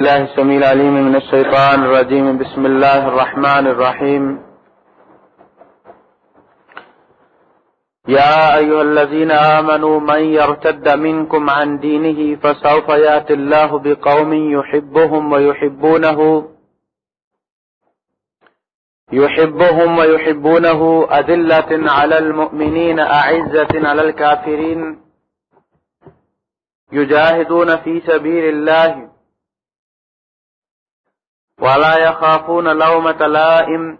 الله السميع العليم من الشيطان الرجيم. بسم الله الرحمن الرحيم. يا أيها الذين آمنوا، من يرتد منكم عن دينه فسوف يأتي الله بقوم يحبهم ويحبونه يحبهم ويحبونه، أذلة على المؤمنين، أعزة على الكافرين، يجاهدون في سبيل الله. ولا يخافون لومة لائم.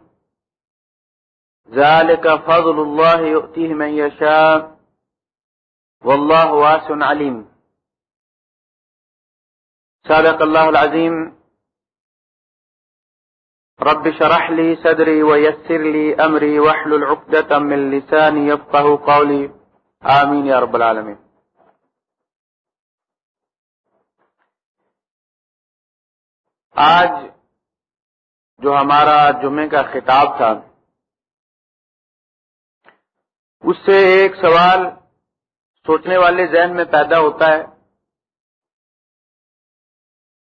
ذلك فضل الله يؤتيه من يشاء. والله واسع عليم. صدق الله العظيم. رب شرح لي صدري ويسر لي أمري وحل العقدة من لساني يفقه قولي. آمين يا رب العالمين. آج جو ہمارا جمعے کا خطاب تھا۔ اس سے ایک سوال سوچنے والے ذہن میں پیدا ہوتا ہے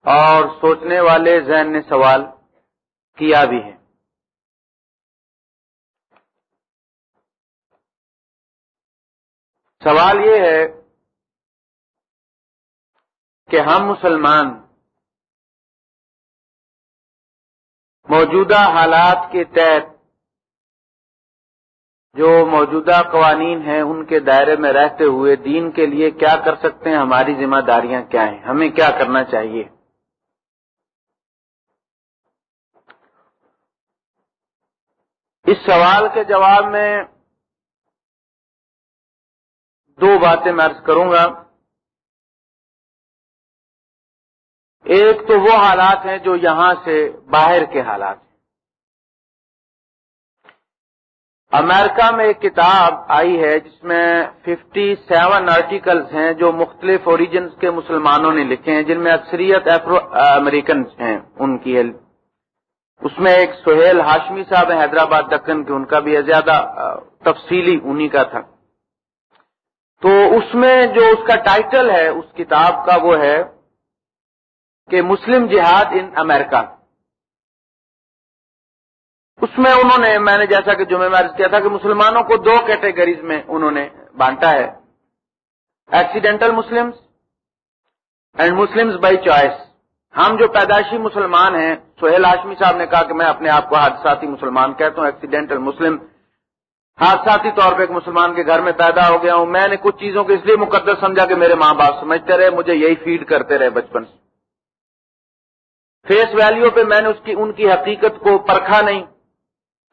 اور سوچنے والے ذہن نے سوال کیا بھی ہے۔ سوال یہ ہے کہ ہم مسلمان موجودہ حالات کے تحت جو موجودہ قوانین ہیں ان کے دائرے میں رہتے ہوئے دین کے لیے کیا کر سکتے ہیں؟ ہماری ذمہ داریاں کیا ہیں؟ ہمیں کیا کرنا چاہیے؟ اس سوال کے جواب میں دو باتیں میں عرض کروں گا۔ ایک تو وہ حالات ہیں جو یہاں سے باہر کے حالات ہیں۔ امریکہ میں ایک کتاب آئی ہے جس میں ففٹی سیون آرٹیکلس ہیں جو مختلف اوریجنس کے مسلمانوں نے لکھے ہیں، جن میں اکثریت افرو امریکنس ہیں، ان کی اس میں ایک سہیل ہاشمی صاحب ہیں، حیدرآباد، دکن کے، ان کا بھی زیادہ تفصیلی انہی کا تھا۔ تو اس میں جو اس کا ٹائٹل ہے، اس کتاب کا وہ ہے۔ کہ مسلم جہاد ان امریکہ۔ اس میں انہوں نے، میں نے جیسا کہ جمعہ میں عرض کیا تھا کہ مسلمانوں کو دو کیٹیگریز میں انہوں نے بانٹا ہے۔ Accidental Muslim and Muslim by choice ہم جو پیدائشی مسلمان ہیں، سہیل ہاشمی صاحب نے کہا کہ میں اپنے آپ کو حادثاتی مسلمان کہتا ہوں ایکسیڈینٹل مسلم حادثاتی طور پہ ایک مسلمان کے گھر میں پیدا ہو گیا ہوں۔ میں نے کچھ چیزوں کو اس لیے مقدس سمجھا کہ میرے ماں باپ سمجھتے رہے، مجھے یہی فیڈ کرتے رہے بچپن سے۔ فیس ویلیو پہ میں نے اس کی ان کی حقیقت کو پرکھا نہیں،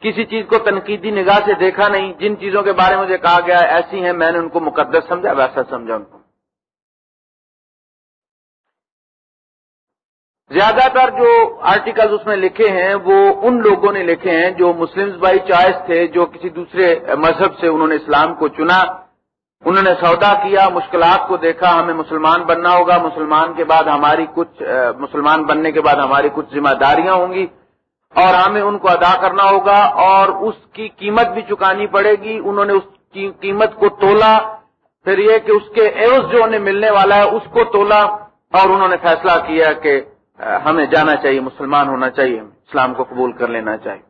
کسی چیز کو تنقیدی نگاہ سے دیکھا نہیں، جن چیزوں کے بارے میں مجھے کہا گیا ایسی ہیں، میں نے ان کو مقدس سمجھا ویسا سمجھا ان کو۔ زیادہ تر جو آرٹیکل اس میں لکھے ہیں، وہ ان لوگوں نے لکھے ہیں جو مسلم بائی چوائس تھے، جو کسی دوسرے مذہب سے انہوں نے اسلام کو چنا۔ انہوں نے سودا کیا، مشکلات کو دیکھا، ہمیں مسلمان بننا ہوگا، مسلمان کے بعد ہماری کچھ مسلمان بننے کے بعد ہماری کچھ ذمہ داریاں ہوں گی، اور ہمیں ان کو ادا کرنا ہوگا، اور اس کی قیمت بھی چکانی پڑے گی، انہوں نے اس کی قیمت کو تولا پھر یہ کہ اس کے ایوز جو انہیں ملنے والا ہے، اس کو تولا اور انہوں نے فیصلہ کیا کہ ہمیں جانا چاہیے، مسلمان ہونا چاہیے، اسلام کو قبول کر لینا چاہیے۔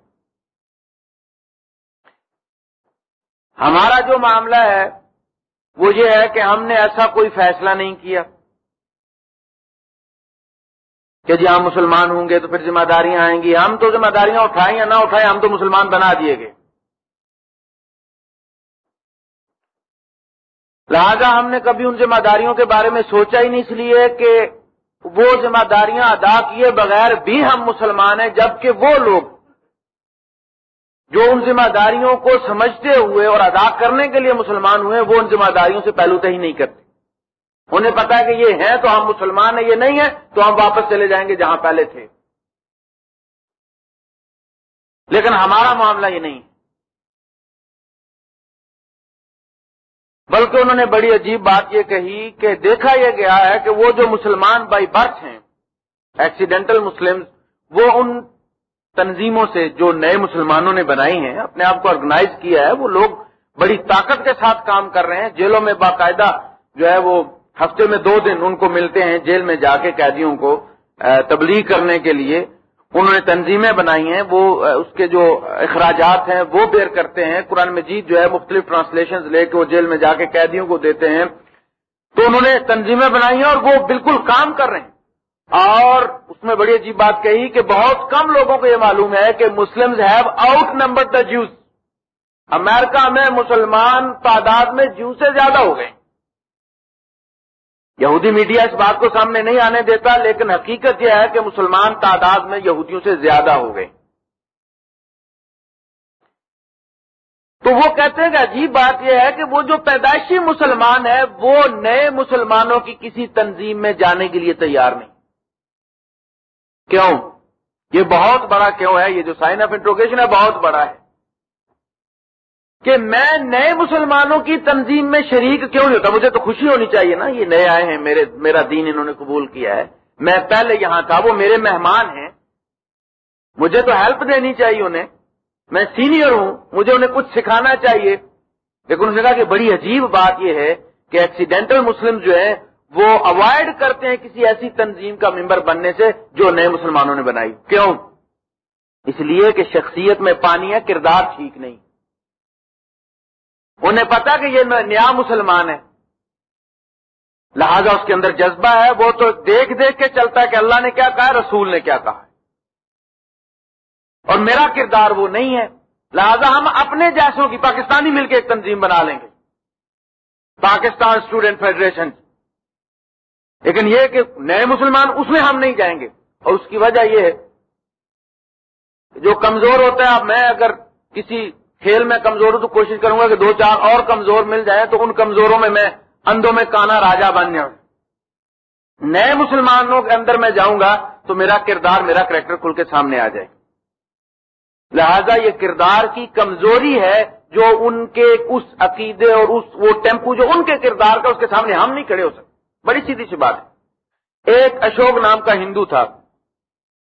ہمارا جو معاملہ ہے وہ یہ ہے کہ ہم نے ایسا کوئی فیصلہ نہیں کیا کہ جی ہم مسلمان ہوں گے تو پھر ذمہ داریاں آئیں گی۔ ہم تو ذمہ داریاں اٹھائیں یا نہ اٹھائیں، ہم تو مسلمان بنا دیے گئے۔ لہذا ہم نے کبھی ان ذمہ داریوں کے بارے میں سوچا ہی نہیں، اس لیے کہ وہ ذمہ داریاں ادا کیے بغیر بھی ہم مسلمان ہیں، جبکہ وہ لوگ جو ان ذمہ داریوں کو سمجھتے ہوئے اور ادا کرنے کے لیے مسلمان ہوئے، وہ ان ذمہ داریوں سے پہلو ہی نہیں کرتے۔ انہیں پتا ہے کہ یہ ہیں تو ہم مسلمان ہیں، یہ نہیں ہے تو ہم واپس چلے جائیں گے جہاں پہلے تھے۔ لیکن ہمارا معاملہ یہ نہیں۔ بلکہ انہوں نے بڑی عجیب بات یہ کہی کہ دیکھا یہ گیا ہے کہ وہ جو مسلمان بائی برتھ ہیں ایکسیڈینٹل مسلم وہ ان تنظیموں سے جو نئے مسلمانوں نے بنائی ہیں، اپنے آپ کو آرگنائز کیا ہے، وہ لوگ بڑی طاقت کے ساتھ کام کر رہے ہیں۔ جیلوں میں باقاعدہ جو ہے وہ ہفتے میں دو دن ان کو ملتے ہیں جیل میں جا کے قیدیوں کو تبلیغ کرنے کے لیے۔ انہوں نے تنظیمیں بنائی ہیں، وہ اس کے جو اخراجات ہیں وہ بیر کرتے ہیں۔ قرآن مجید جو ہے مختلف ٹرانسلیشن لے کے وہ جیل میں جا کے قیدیوں کو دیتے ہیں۔ تو انہوں نے تنظیمیں بنائی ہیں اور وہ بالکل کام کر رہے ہیں۔ اور اس میں بڑی عجیب بات کہی کہ بہت کم لوگوں کو یہ معلوم ہے کہ Muslim have outnumber the Jews امریکہ میں مسلمان تعداد میں جو سے زیادہ ہو گئے. یہودی میڈیا اس بات کو سامنے نہیں آنے دیتا، لیکن حقیقت یہ ہے کہ مسلمان تعداد میں یہودیوں سے زیادہ ہو گئے. تو وہ کہتے ہیں کہ عجیب بات یہ ہے کہ وہ جو پیدائشی مسلمان ہے وہ نئے مسلمانوں کی کسی تنظیم میں جانے کے لیے تیار نہیں. کیوں؟ یہ بہت بڑا کیوں ہے؟ یہ جو سائن آف انٹروگیشن ہے، بہت بڑا ہے۔ کہ میں نئے مسلمانوں کی تنظیم میں شریک کیوں نہیں ہوتا؟ مجھے تو خوشی ہونی چاہیے نا، یہ نئے آئے ہیں، میرے، میرا دین انہوں نے قبول کیا ہے۔ میں پہلے یہاں تھا، وہ میرے مہمان ہیں۔ مجھے تو ہیلپ دینی چاہیے انہیں۔ میں سینئر ہوں، مجھے انہیں کچھ سکھانا چاہیے۔ لیکن انہوں نے کہا کہ بڑی عجیب بات یہ ہے کہ ایکسیڈینٹل مسلم جو ہے وہ اوائڈ کرتے ہیں کسی ایسی تنظیم کا ممبر بننے سے جو نئے مسلمانوں نے بنائی۔ کیوں؟ اس لیے کہ شخصیت میں پانی ہے، کردار ٹھیک نہیں۔ انہیں پتا کہ یہ نیا مسلمان ہے۔ لہذا اس کے اندر جذبہ ہے، وہ تو دیکھ دیکھ کے چلتا ہے کہ اللہ نے کیا کہا، رسول نے کیا کہا۔ اور میرا کردار وہ نہیں ہے۔ لہذا ہم اپنے جیسوں کی پاکستانی مل کے ایک تنظیم بنا لیں گے۔ Pakistan student federation. لیکن یہ کہ نئے مسلمان اس میں ہم نہیں جائیں گے۔ اور اس کی وجہ یہ ہے جو کمزور ہوتا ہے، اب میں اگر کسی کھیل میں کمزور ہوں تو کوشش کروں گا کہ دو چار اور کمزور مل جائیں تو ان کمزوروں میں میں اندوں میں کانا راجا بن جاؤں۔ نئے مسلمانوں کے اندر میں جاؤں گا تو میرا کردار میرا کریکٹر کھل کے سامنے آ جائے۔ لہذا یہ کردار کی کمزوری ہے جو ان کے اس عقیدے اور اس وہ ٹیمپو جو ان کے کردار کا اس کے سامنے ہم نہیں کھڑے ہو سکتے۔ بڑی سیدھی سی بات ہے۔ ایک اشوک نام کا ہندو تھا۔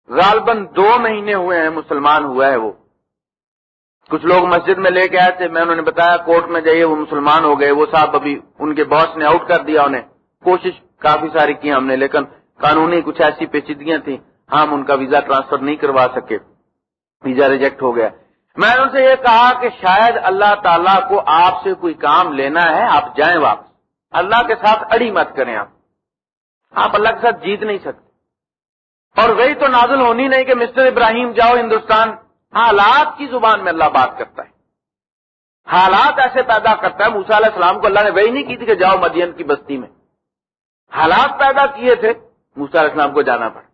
غالباً دو مہینے ہوئے ہیں مسلمان ہوا ہے وہ۔ کچھ لوگ مسجد میں لے کے آئے تھے، میں انہوں نے بتایا کورٹ میں جائیے، وہ مسلمان ہو گئے۔ وہ صاحب ابھی ان کے باس نے آؤٹ کر دیا انہیں۔ کوشش کافی ساری کی ہم نے، لیکن قانونی کچھ ایسی پیچیدگیاں تھیں، ہم ان کا ویزا ٹرانسفر نہیں کروا سکے۔ ویزا ریجیکٹ ہو گیا۔ میں نے ان سے یہ کہا کہ شاید اللہ تعالیٰ کو آپ سے کوئی کام لینا ہے، آپ جائیں واپس۔ اللہ کے ساتھ اڑی مت کریں آپ۔ آپ اللہ کے ساتھ جیت نہیں سکتے۔ اور وہی تو نازل ہونی نہیں کہ مسٹر ابراہیم جاؤ ہندوستان۔ حالات کی زبان میں اللہ بات کرتا ہے۔ حالات ایسے پیدا کرتا ہے موسا علیہ السلام کو اللہ نے وہی نہیں کی تھی کہ جاؤ مدین کی بستی میں۔ حالات پیدا کیے تھے موسا علیہ السلام کو جانا پڑا۔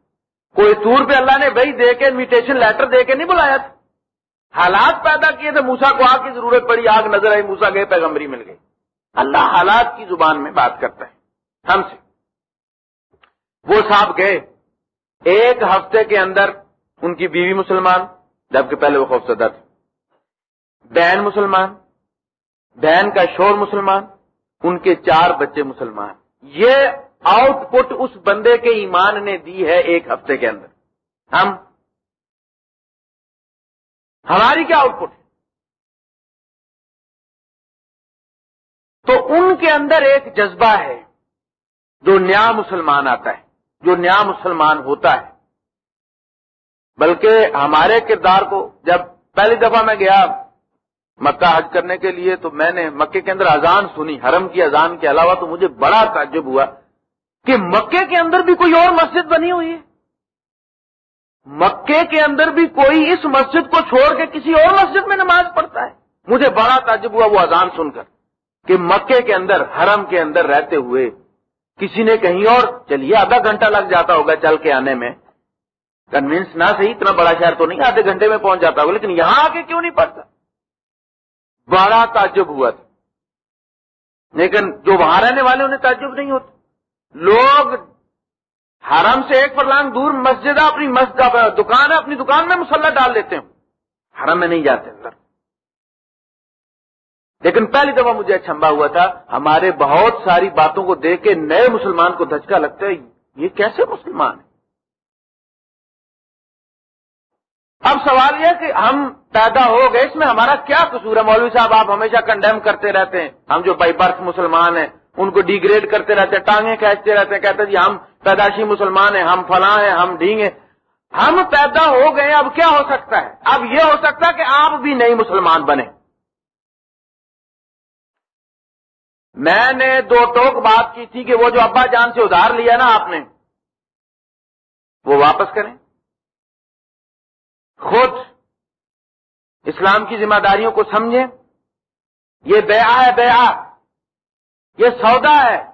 کوئی طور پہ اللہ نے وہی دے کے انویٹیشن لیٹر دے کے نہیں بلایا تھا۔ حالات پیدا کیے تھے موسا کو آگ کی ضرورت پڑی، آگ نظر آئی موسا گئے پیغمبری مل گئی۔ اللہ حالات کی زبان میں بات کرتا ہے۔ ہم سے۔ وہ صاحب گئے۔ ایک ہفتے کے اندر ان کی بیوی مسلمان، جبکہ پہلے وہ خوفزدہ تھے۔ بہن مسلمان، بہن کا شور مسلمان، ان کے چار بچے مسلمان۔ یہ آؤٹ پٹ اس بندے کے ایمان نے دی ہے ایک ہفتے کے اندر۔ ہم۔ ہماری کیا آؤٹ پٹ ہے؟ تو ان کے اندر ایک جذبہ ہے جو نیا مسلمان آتا ہے، جو نیا مسلمان ہوتا ہے۔ بلکہ ہمارے کردار کو جب پہلی دفعہ میں گیا مکہ حج کرنے کے لیے، تو میں نے مکے کے اندر اذان سنی، حرم کی اذان کے علاوہ تو مجھے بڑا تعجب ہوا کہ مکے کے اندر بھی کوئی اور مسجد بنی ہوئی ہے۔ مکے کے اندر بھی کوئی اس مسجد کو چھوڑ کے کسی اور مسجد میں نماز پڑھتا ہے۔ مجھے بڑا تعجب ہوا وہ اذان سن کر۔ کہ مکے کے اندر، حرم کے اندر رہتے ہوئے کسی نے کہیں اور، چلیے آدھا گھنٹہ لگ جاتا ہوگا چل کے آنے میں۔ کنوینس نہ صحیح، اتنا بڑا شہر تو نہیں آدھے گھنٹے میں پہنچ جاتا ہوگا، لیکن یہاں آ کے کیوں نہیں پڑتا بڑا تعجب ہوا تھا۔ لیکن جو وہاں رہنے والے انہیں تعجب نہیں ہوتا۔ لوگ حرم سے ایک فرلانگ دور مسجد اپنی مسجد دکان ہے اپنی دکان میں مسلح ڈال لیتے ہیں۔ حرم میں نہیں جاتے اندر۔ لیکن پہلی دفعہ مجھے اچھمبا ہوا تھا، ہمارے بہت ساری باتوں کو دیکھ کے نئے مسلمان کو دھچکا لگتا ہے، یہ کیسے مسلمان ہے اب سوال یہ کہ ہم پیدا ہو گئے، اس میں ہمارا کیا قصور ہے؟ مولوی صاحب، آپ ہمیشہ کنڈیم کرتے رہتے ہیں۔ ہم جو بائی برتھ مسلمان ہیں، ان کو ڈیگریڈ کرتے رہتے ہیں، ٹانگیں کھینچتے رہتے کہتے جی ہم پیداشی مسلمان ہیں، ہم فلاں ہیں، ہم ڈھینگے ہم پیدا ہو گئے، اب کیا ہو سکتا ہے؟ اب یہ ہو سکتا ہے کہ آپ بھی نئی مسلمان بنے میں نے دو ٹوک بات کی تھی کہ وہ جو ابا جان سے ادھار لیا نا آپ نے، وہ واپس کریں۔ خود اسلام کی ذمہ داریوں کو سمجھیں۔ یہ بیا ہے بیا یہ سودا ہے۔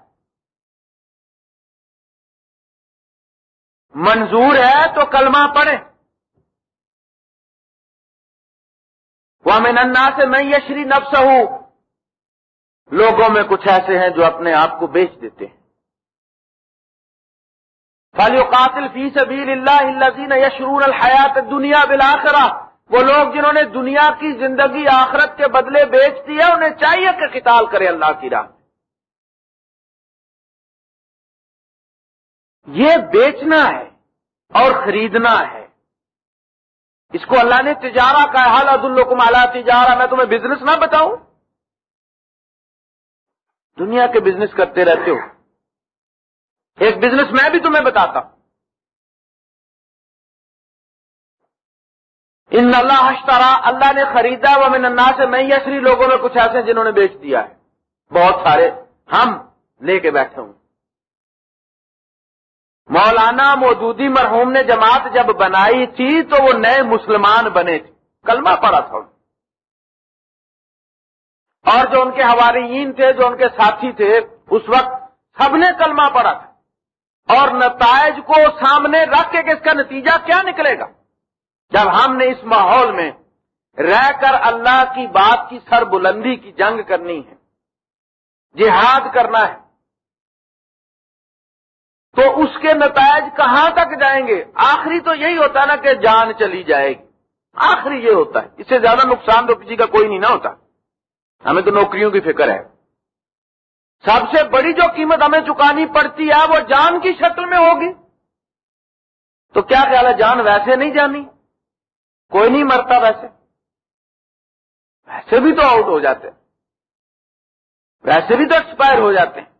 منظور ہے تو کلمہ پڑھیں۔ وہ میں ننا سے میں یشری نفس ہوں لوگوں میں کچھ ایسے ہیں جو اپنے آپ کو بیچ دیتے ہیں۔ فلی قاتل فی سبیل اللہ یشرون الحیات دنیا بلاخرہ وہ لوگ جنہوں نے دنیا کی زندگی آخرت کے بدلے بیچ دیا انہیں چاہیے کہ قتال کرے اللہ کی راہ۔ یہ بیچنا ہے اور خریدنا ہے۔ اس کو اللہ نے تجارہ کا حال عد الکم اعلیٰ تجارہ میں تمہیں بزنس نہ بتاؤں۔ دنیا کے بزنس کرتے رہتے ہو۔ ایک بزنس میں بھی تمہیں بتاتا۔ ہوں ان اللہ اشترا، اللہ نے خریدا وہ میں ننا سے میں یسری لوگوں میں کچھ ایسے جنہوں نے بیچ دیا ہے۔ بہت سارے۔ ہم لے کے بیٹھے ہوں۔ مولانا مودودی مرحوم نے جماعت جب بنائی تھی تو وہ نئے مسلمان بنے تھے۔ کلمہ پڑا تھا اور جو ان کے حواریین تھے، جو ان کے ساتھی تھے، اس وقت سب نے کلمہ پڑا تھا۔ اور نتائج کو سامنے رکھ کے کہ اس کا نتیجہ کیا نکلے گا؟ جب ہم نے اس ماحول میں رہ کر اللہ کی بات کی سر بلندی کی جنگ کرنی ہے، جہاد کرنا ہے، تو اس کے نتائج کہاں تک جائیں گے؟ آخری تو یہی ہوتا ہے نا کہ جان چلی جائے گی۔ آخری یہ ہوتا ہے۔ اس سے زیادہ نقصان تو کسی کا کوئی نہیں نہ ہوتا۔ ہمیں تو نوکریوں کی فکر ہے۔ سب سے بڑی جو قیمت ہمیں چکانی پڑتی ہے، وہ جان کی شکل میں ہوگی۔ تو کیا خیال ہے، جان ویسے نہیں جانی؟ کوئی نہیں مرتا ویسے۔ ویسے بھی تو آؤٹ ہو جاتے۔ ویسے بھی تو ایکسپائر ہو جاتے۔ ہیں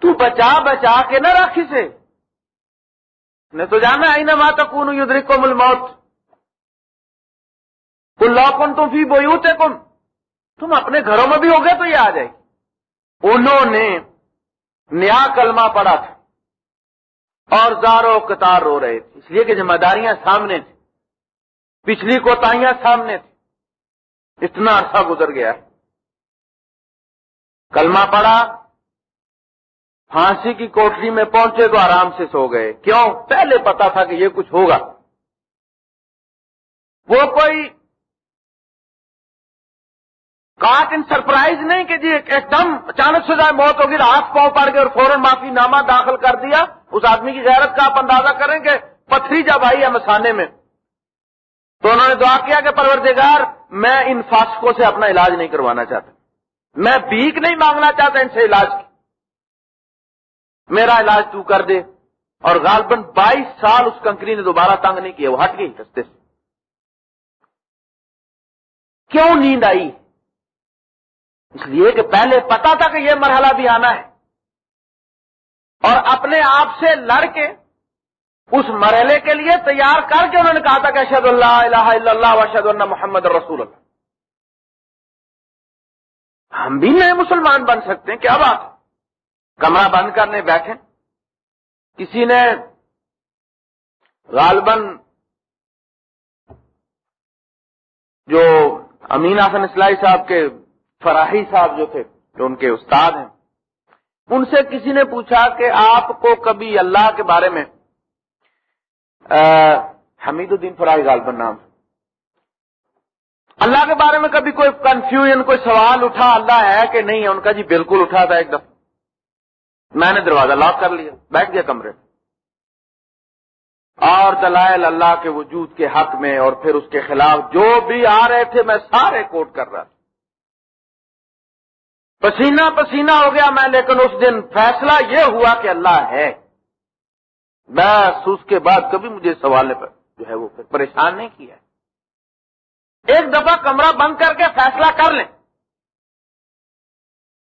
تو بچا بچا کے نہ رکھ اسے۔ نے تو جانا آئی نہ ماتا کون یدری کو مل موت کن تم فی بوتے کم تم اپنے گھروں میں بھی ہو گئے تو یہ آ جائے انہوں نے نیا کلمہ پڑا تھا اور زارو قطار رو رہے تھے۔ اس لیے کہ ذمہ داریاں سامنے تھیں۔ پچھلی کوتاہیاں سامنے تھیں۔ اتنا عرصہ گزر گیا۔ کلمہ پڑا پھانسی کی کوٹری میں پہنچے تو آرام سے سو گئے۔ کیوں؟ پہلے پتا تھا کہ یہ کچھ ہوگا۔ وہ کوئی کاٹ ان سرپرائز نہیں کہ جی ایک دم اچانک سے جائے موت ہوگی ہاتھ پاؤں پڑ گئے اور فوراً معافی نامہ داخل کر دیا۔ اس آدمی کی غیرت کا آپ اندازہ کریں کہ پتھری جب آئی ہے مسانے میں، تو انہوں نے دعا کیا کہ پروردگار، میں ان فاسکوں سے اپنا علاج نہیں کروانا چاہتا۔ میں بھیک نہیں مانگنا چاہتا ان سے علاج کی۔ میرا علاج تو کر دے۔ اور غالباً بائیس سال اس کنکری نے دوبارہ تنگ نہیں کیا، وہ ہٹ گئی رستے سے۔ کیوں نیند آئی؟ اس لیے کہ پہلے پتا تھا کہ یہ مرحلہ بھی آنا ہے۔ اور اپنے آپ سے لڑ کے اس مرحلے کے لیے تیار کر کے انہوں نے کہا تھا کہ اشد اللہ الہ الا اللہ اشد اللہ محمد رسول اللہ۔ ہم بھی نئے مسلمان بن سکتے ہیں، کیا بات؟ کمرہ بند کرنے بیٹھے کسی نے غالباً جو امین حسن اسلائی صاحب کے فراہی صاحب جو تھے، جو ان کے استاد ہیں، ان سے کسی نے پوچھا کہ آپ کو کبھی اللہ کے بارے میں حمید الدین فراہی غالباً نام اللہ کے بارے میں کبھی کوئی کنفیوژن کوئی سوال اٹھا اللہ ہے کہ نہیں ہے؟ ان کا جی بالکل اٹھا تھا ایک دفعہ میں نے دروازہ لاک کر لیا، بیٹھ گیا کمرے اور دلائل اللہ کے وجود کے حق میں اور پھر اس کے خلاف جو بھی آ رہے تھے، میں سارے کوٹ کر رہا تھا۔ پسینہ پسینہ ہو گیا میں، لیکن اس دن فیصلہ یہ ہوا کہ اللہ ہے۔ بس اس کے بعد کبھی مجھے سوال پر جو ہے وہ پھر پریشان نہیں کیا۔ ایک دفعہ کمرہ بند کر کے فیصلہ کر لیں۔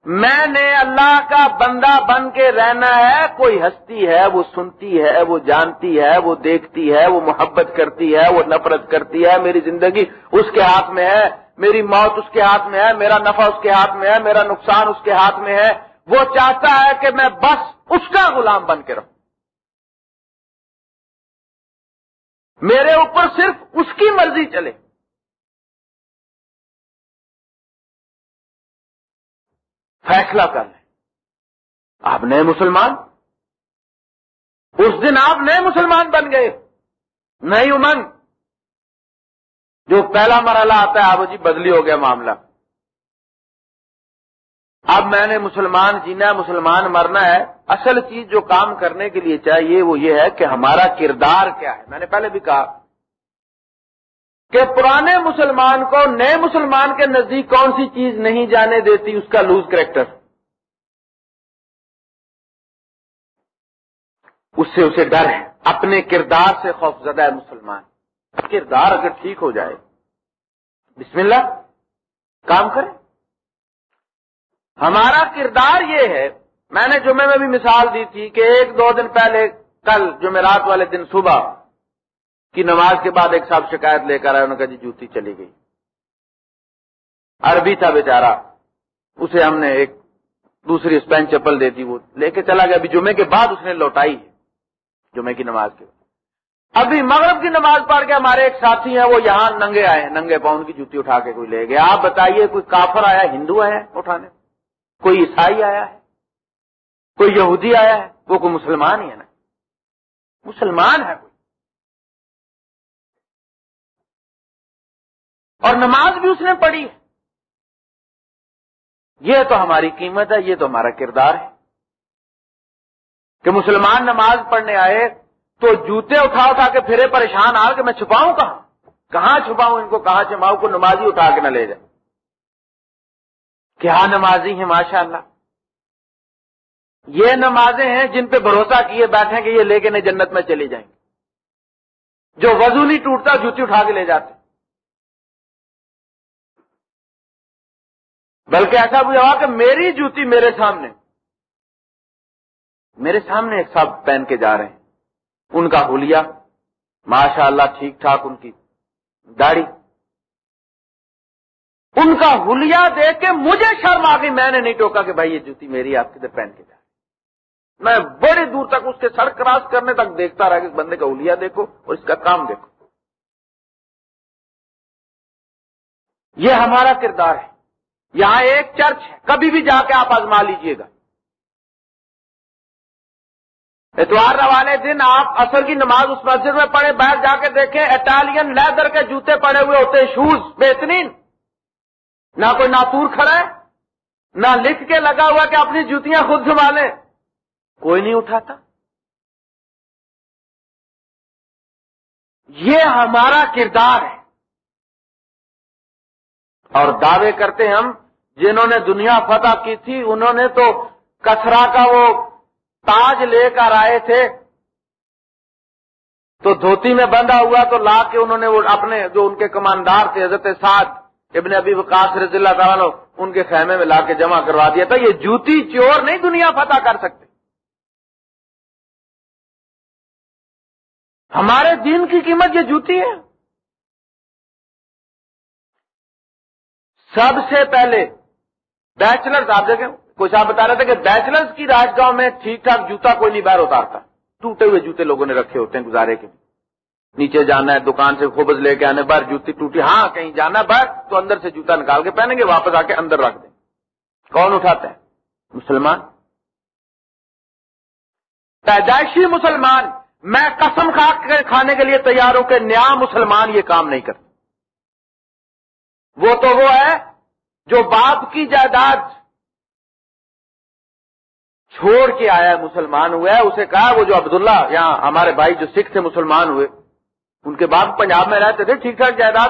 میں نے اللہ کا بندہ بن کے رہنا ہے، کوئی ہستی ہے، وہ سنتی ہے، وہ جانتی ہے، وہ دیکھتی ہے، وہ محبت کرتی ہے، وہ نفرت کرتی ہے، میری زندگی اس کے ہاتھ میں ہے۔ میری موت اس کے ہاتھ میں ہے، میرا نفع اس کے ہاتھ میں ہے، میرا نقصان اس کے ہاتھ میں ہے۔ وہ چاہتا ہے کہ میں بس اس کا غلام بن کے رہوں۔ میرے اوپر صرف اس کی مرضی چلے۔ فیصلہ کر لیں۔ آپ نئے مسلمان؟ اس دن آپ نئے مسلمان بن گئے۔ نئی امنگ۔ جو پہلا مرحلہ آتا ہے آپ جی بدلی ہو گیا معاملہ۔ اب میں نے مسلمان جینا ہے، مسلمان مرنا ہے، اصل چیز جو کام کرنے کے لیے چاہیے وہ یہ ہے کہ ہمارا کردار کیا ہے۔ میں نے پہلے بھی کہا کہ پرانے مسلمان کو نئے مسلمان کے نزدیک کون سی چیز نہیں جانے دیتی اس کا لوز کریکٹر۔ اس سے اسے ڈر ہے۔ اپنے کردار سے خوف زدہ ہے مسلمان۔ کردار اگر ٹھیک ہو جائے، بسم اللہ، کام کرے ہمارا کردار یہ ہے، میں نے جمعے میں بھی مثال دی تھی کہ ایک دو دن پہلے کل جمعرات والے دن صبح کی نماز کے بعد ایک صاحب شکایت لے کر آئے، انہوں نے کہا جی جوتی چلی گئی۔ عربی تھا بیچارہ، اسے ہم نے ایک دوسری اسپین چپل دے دی، وہ لے کے چلا گیا۔ ابھی جمعے کے بعد اس نے لوٹائی جمعے کی نماز کے ابھی مغرب کی نماز پڑھ کے ہمارے ایک ساتھی ہیں، وہ یہاں ننگے آئے ننگے پاؤن کی جوتی اٹھا کے کوئی لے گیا۔ آپ بتائیے، کوئی کافر آیا، ہندو آیا اٹھانے؟ کوئی عیسائی آیا؟ ہے کوئی یہودی آیا؟ ہے وہ کوئی مسلمان ہی ہے نا؟ مسلمان ہے کوئی؟ اور نماز بھی اس نے پڑھی یہ تو ہماری قیمت ہے، یہ تو ہمارا کردار ہے۔ کہ مسلمان نماز پڑھنے آئے تو جوتے اٹھا اٹھا کے پھرے پریشان آ کہ میں چھپاؤں کہاں؟ کہاں چھپاؤں ان کو؟ کہاں چھپاؤں کو؟ نمازی اٹھا کے نہ لے جائے کیا نمازی ہیں ماشاء اللہ یہ نمازیں ہیں جن پہ بھروسہ کیے بیٹھے کہ یہ لے کے نہیں جنت میں چلی جائیں۔ گے جو وضو نہیں ٹوٹتا، جوتی اٹھا کے لے جاتے۔ بلکہ ایسا بھی ہوا کہ میری جوتی میرے سامنے میرے سامنے ایک صاحب پہن کے جا رہے ہیں۔ ان کا ہولیا ماشاء اللہ ٹھیک ٹھاک ان کی داڑھی۔ ان کا ہولیا دیکھ کے مجھے شرم آ گئی، میں نے نہیں ٹوکا کہ بھائی یہ جوتی میری آپ کدھر پہن کے جا میں بڑی دور تک اس کے سر کراس کرنے تک دیکھتا رہا کہ اس بندے کا ہولیا دیکھو اور اس کا کام دیکھو۔ یہ ہمارا کردار ہے۔ یہاں ایک چرچ ہے، کبھی بھی جا کے آپ آزما لیجیے گا۔ اتوار والے دن آپ اصل کی نماز اس مسجد میں پڑھے باہر جا کے دیکھیں، اٹالین لیدر کے جوتے پڑے ہوئے ہوتے شوز بہترین۔ نہ کوئی ناتور کھڑا ہے، نہ لکھ کے لگا ہوا کہ اپنی جوتیاں خود لیں۔ کوئی نہیں اٹھاتا۔ یہ ہمارا کردار ہے۔ اور دعوے کرتے ہم، جنہوں نے دنیا فتح کی تھی، انہوں نے تو کسرا کا وہ تاج لے کر آئے تھے۔ تو دھوتی میں بندھا ہوا تو لا کے انہوں نے وہ اپنے جو ان کے کماندار تھے، حضرت سعد ابن ابھی وکاس رضی اللہ تعالیٰ ان کے خیمے میں لا کے جمع کروا دیا تھا۔ یہ جوتی چور نہیں دنیا فتح کر سکتے۔ ہمارے دین کی قیمت یہ جوتی ہے۔ سب سے پہلے بیچلر آپ دیکھیں۔ کچھ آپ بتا رہے تھے کہ بیچلرز کی راج گاؤں میں ٹھیک ٹھاک جوتا کوئی نہیں باہر اتارتا۔ ٹوٹے ہوئے جوتے لوگوں نے رکھے ہوتے ہیں گزارے کے۔ نیچے جانا ہے، دکان سے خوبز لے کے آنے، باہر جوتی ٹوٹی۔ ہاں کہیں جانا باہر تو اندر سے جوتا نکال کے پہنیں گے، واپس آ کے اندر رکھ دیں۔ کون اٹھاتے ہیں مسلمان؟ پیدائشی مسلمان۔ میں قسم کھا کے کھانے کے لیے تیار ہوں کہ نیا مسلمان یہ کام نہیں کرتا۔ وہ تو وہ ہے جو باپ کی جائیداد چھوڑ کے آیا مسلمان ہوا ہے، اسے کہا وہ جو عبداللہ یہاں ہمارے بھائی جو سکھ تھے مسلمان ہوئے، ان کے باپ پنجاب میں رہتے تھے، ٹھیک ٹھاک جائیداد،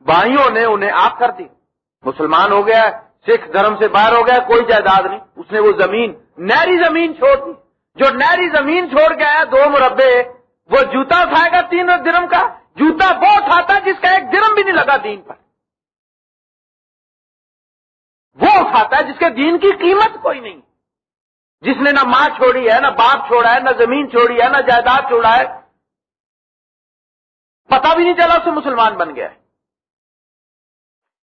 بھائیوں نے انہیں آپ کر دی۔ مسلمان ہو گیا، سکھ دھرم سے باہر ہو گیا، کوئی جائیداد نہیں۔ اس نے وہ زمین، نہری زمین چھوڑ دی۔ جو نہری زمین چھوڑ کے آیا، دو مربے وہ جوتا اٹھائے گا تین درم کا، جوتا وہ اٹھاتا جس کا ایک درم بھی نہیں لگا دین پر۔ وہ اٹھاتا ہے جس کے دین کی قیمت کوئی نہیں۔ جس نے نہ ماں چھوڑی ہے، نہ باپ چھوڑا ہے، نہ زمین چھوڑی ہے، نہ جائیداد چھوڑا ہے۔ پتا بھی نہیں چلا اسے مسلمان بن گیا ہے۔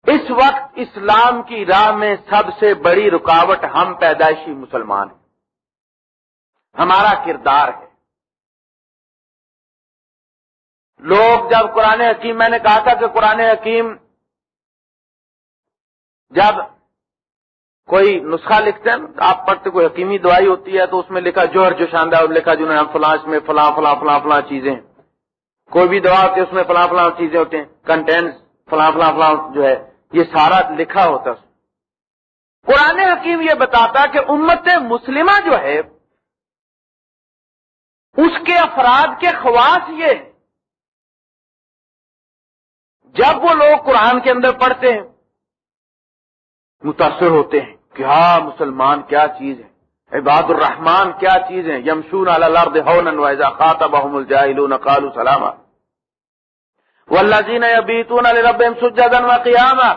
اس وقت اسلام کی راہ میں سب سے بڑی رکاوٹ ہم پیدائشی مسلمان ہیں۔ ہمارا کردار ہے۔ لوگ جب قرآن حکیم، میں نے کہا تھا کہ قرآن حکیم جب کوئی نسخہ لکھتے ہیں آپ پڑھتے کوئی حکیمی دوائی ہوتی ہے تو اس میں لکھا جوہر جو شاندار لکھا جنہوں نے فلاں میں فلاں فلاں فلاں فلاں چیزیں۔ کوئی بھی دوا ہوتی ہے، اس میں فلاں فلاں چیزیں ہوتے ہیں۔ کنٹینٹ فلاں فلاں فلاں جو ہے، یہ سارا لکھا ہوتا قرآن حکیم یہ بتاتا کہ امت مسلمہ جو ہے، اس کے افراد کے خواص یہ جب وہ لوگ قرآن کے اندر پڑھتے ہیں، متاثر ہوتے ہیں۔ کہ ہاں مسلمان کیا چیز ہے؟ عباد الرحمان کیا چیز ہے یمشون الارض ہونن وائزا خاطبهم الجاہلون قالوا سلاما. والذین یبیتون لربهم سجدا وقیاما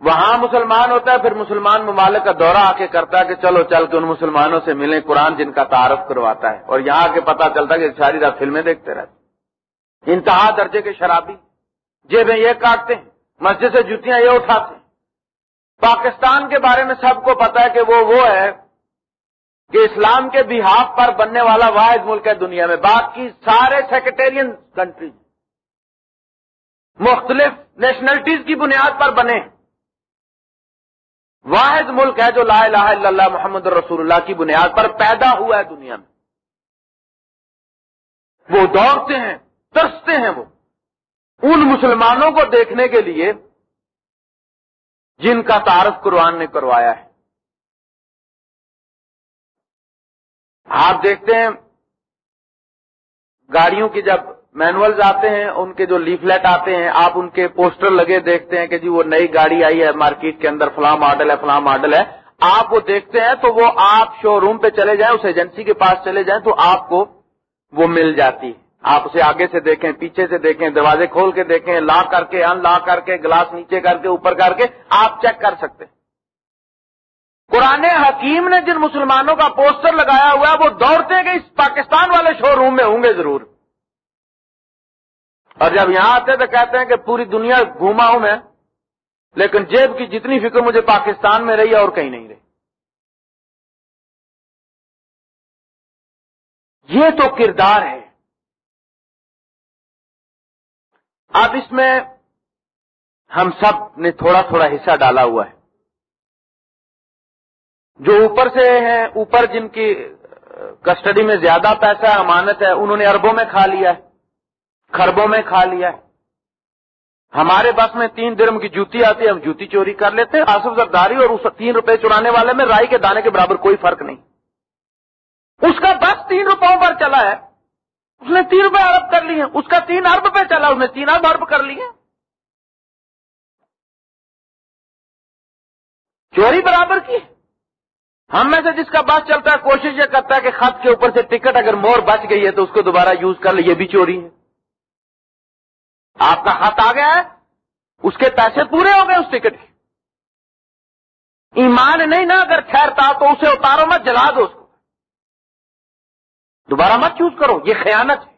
وہاں مسلمان ہوتا ہے، پھر مسلمان ممالک کا دورہ آ کے کرتا ہے کہ چلو، چل کے ان مسلمانوں سے ملیں، قرآن جن کا تعارف کرواتا ہے۔ اور یہاں آ کے پتا چلتا ہے کہ ساری رات فلمیں دیکھتے رہتے انتہا درجے کے شرابی۔ جیبیں یہ کاٹتے ہیں، مسجد سے جوتیاں یہ اٹھاتے ہیں۔ پاکستان کے بارے میں سب کو پتا ہے کہ وہ وہ ہے کہ اسلام کے بحاف پر بننے والا واحد ملک ہے دنیا میں۔ باقی سارے سیکٹرین کنٹریز مختلف نیشنلٹیز کی بنیاد پر بنے۔ واحد ملک ہے جو لا الہ الا اللہ محمد رسول اللہ کی بنیاد پر پیدا ہوا ہے دنیا میں۔ وہ دوڑتے ہیں، ترستے ہیں وہ۔ ان مسلمانوں کو دیکھنے کے لیے جن کا تعارف قرآن نے کروایا ہے۔ آپ دیکھتے ہیں، گاڑیوں کی جب مینولز آتے ہیں، ان کے جو لیفلیٹ آتے ہیں، آپ ان کے پوسٹر لگے دیکھتے ہیں کہ جی وہ نئی گاڑی آئی ہے مارکیٹ کے اندر فلاں ماڈل ہے، فلاں ماڈل ہے۔ آپ وہ دیکھتے ہیں تو وہ آپ شو روم پہ چلے جائیں، اس ایجنسی کے پاس چلے جائیں تو آپ کو وہ مل جاتی۔ ہے آپ اسے آگے سے دیکھیں، پیچھے سے دیکھیں، دروازے کھول کے دیکھیں، لا کر کے، ان لا کر کے، گلاس نیچے کر کے، اوپر کر کے، آپ چیک کر سکتے۔ قرآن حکیم نے جن مسلمانوں کا پوسٹر لگایا ہوا ہے، وہ دوڑتے کہ اس پاکستان والے شو روم میں ہوں گے ضرور۔ اور جب یہاں آتے تو کہتے ہیں کہ پوری دنیا گھوما ہوں میں، لیکن جیب کی جتنی فکر مجھے پاکستان میں رہی اور کہیں نہیں رہی۔ یہ تو کردار ہے۔ اب اس میں ہم سب نے تھوڑا تھوڑا حصہ ڈالا ہوا ہے۔ جو اوپر سے ہیں، اوپر جن کی کسٹڈی میں زیادہ پیسہ، امانت ہے، انہوں نے اربوں میں کھا لیا ہے، خربوں میں کھا لیا ہے۔ ہمارے بس میں تین درم کی جوتی آتی ہے، ہم جوتی چوری کر لیتے ہیں۔ آصف زرداری اور اس تین روپے چرانے والے میں رائی کے دانے کے برابر کوئی فرق نہیں۔ اس کا بس تین روپوں پر چلا ہے۔ اس نے تین روپے ارب کر لیے، اس کا تین ارب پہ چلا، اس نے تین ارب ارب کر لیے۔ چوری برابر کی۔ ہم میں سے جس کا بس چلتا ہے، کوشش یہ کرتا ہے کہ خط کے اوپر سے ٹکٹ اگر مور بچ گئی ہے تو اس کو دوبارہ یوز کر لے، یہ بھی چوری ہے۔ آپ کا خط آ گیا ہے، اس کے پیسے پورے ہو گئے اس ٹکٹ کے۔ ایمان نہیں نا، اگر ٹھہرتا تو اسے اتارو مت، جلا دو اس کو۔ دوبارہ مت چوز کرو، یہ خیانت ہے۔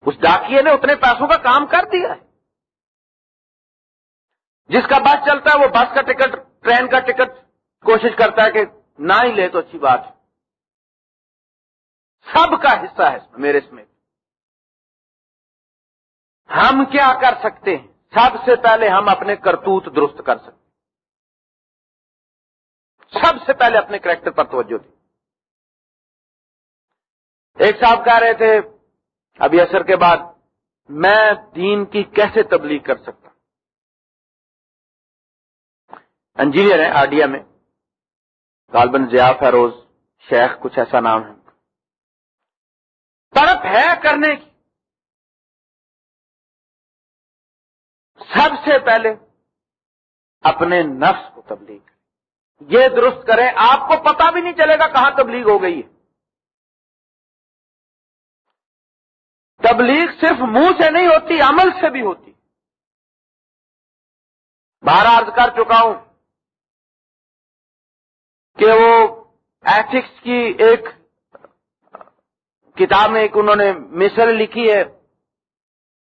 اس ڈاکیے نے اتنے پیسوں کا کام کر دیا ہے۔ جس کا بس چلتا ہے وہ بس کا ٹکٹ، ٹرین کا ٹکٹ کوشش کرتا ہے کہ نہ ہی لے تو اچھی بات ہے۔ سب کا حصہ ہے میرے اس میں۔ ہم کیا کر سکتے ہیں؟ سب سے پہلے ہم اپنے کرتوت درست کر سکتے سب سے پہلے اپنے کریکٹر پر توجہ دی ایک صاحب کہہ رہے تھے، ابھی اثر کے بعد میں دین کی کیسے تبلیغ کر سکتا؟ انجینئر ہیں آڈیا میں غالباً ضیاء فیروز، شیخ کچھ ایسا نام ہے۔ طرف ہے کرنے کی۔ سب سے پہلے اپنے نفس کو تبلیغ کریں۔ یہ درست کریں، آپ کو پتا بھی نہیں چلے گا کہاں تبلیغ ہو گئی ہے۔ تبلیغ صرف منہ سے نہیں ہوتی، عمل سے بھی ہوتی۔ باہر عرض کر چکا ہوں کہ وہ ایتھکس کی ایک کتاب میں ایک انہوں نے مثل لکھی ہے